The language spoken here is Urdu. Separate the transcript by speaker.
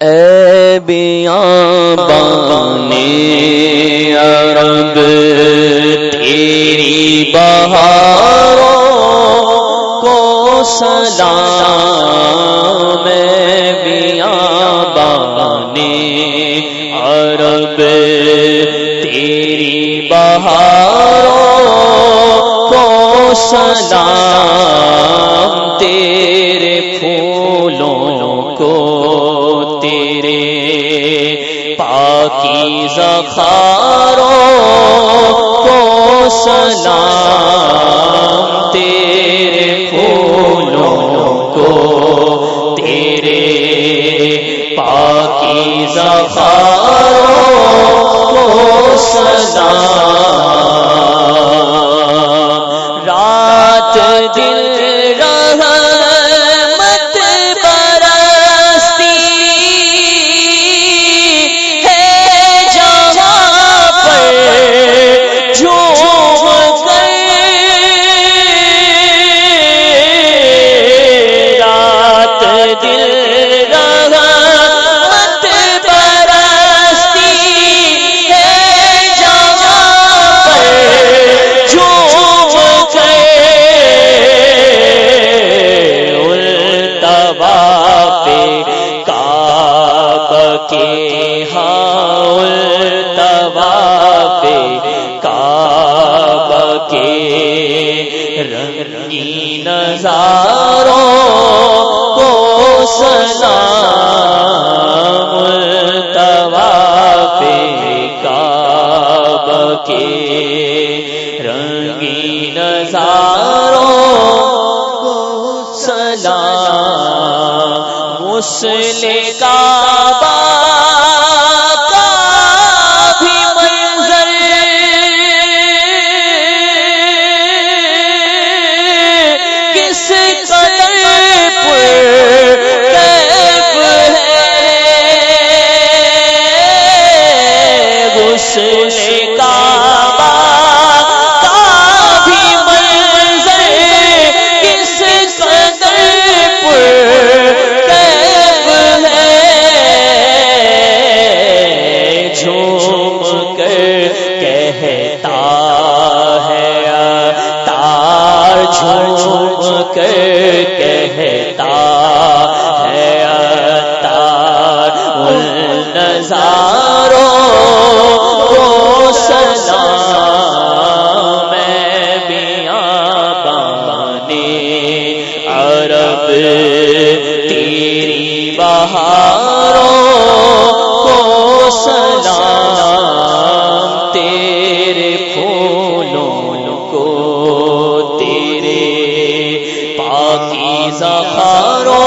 Speaker 1: اے بیاں بانے عرب، تیری بہاروں کو سلام میں بیاں عرب، تیری بہاروں کو سلام، تیرے کی زخاروں کو سلام تیرے پھولوں کو تیرے پاکی زخاروں کو سلام رنگی کو سلام طواف کعب کے رنگی کو سلام مسلم کعبہ عرب تیری بہاروں کو سلام تیرے پھولوں کو تیرے پاکی زخاروں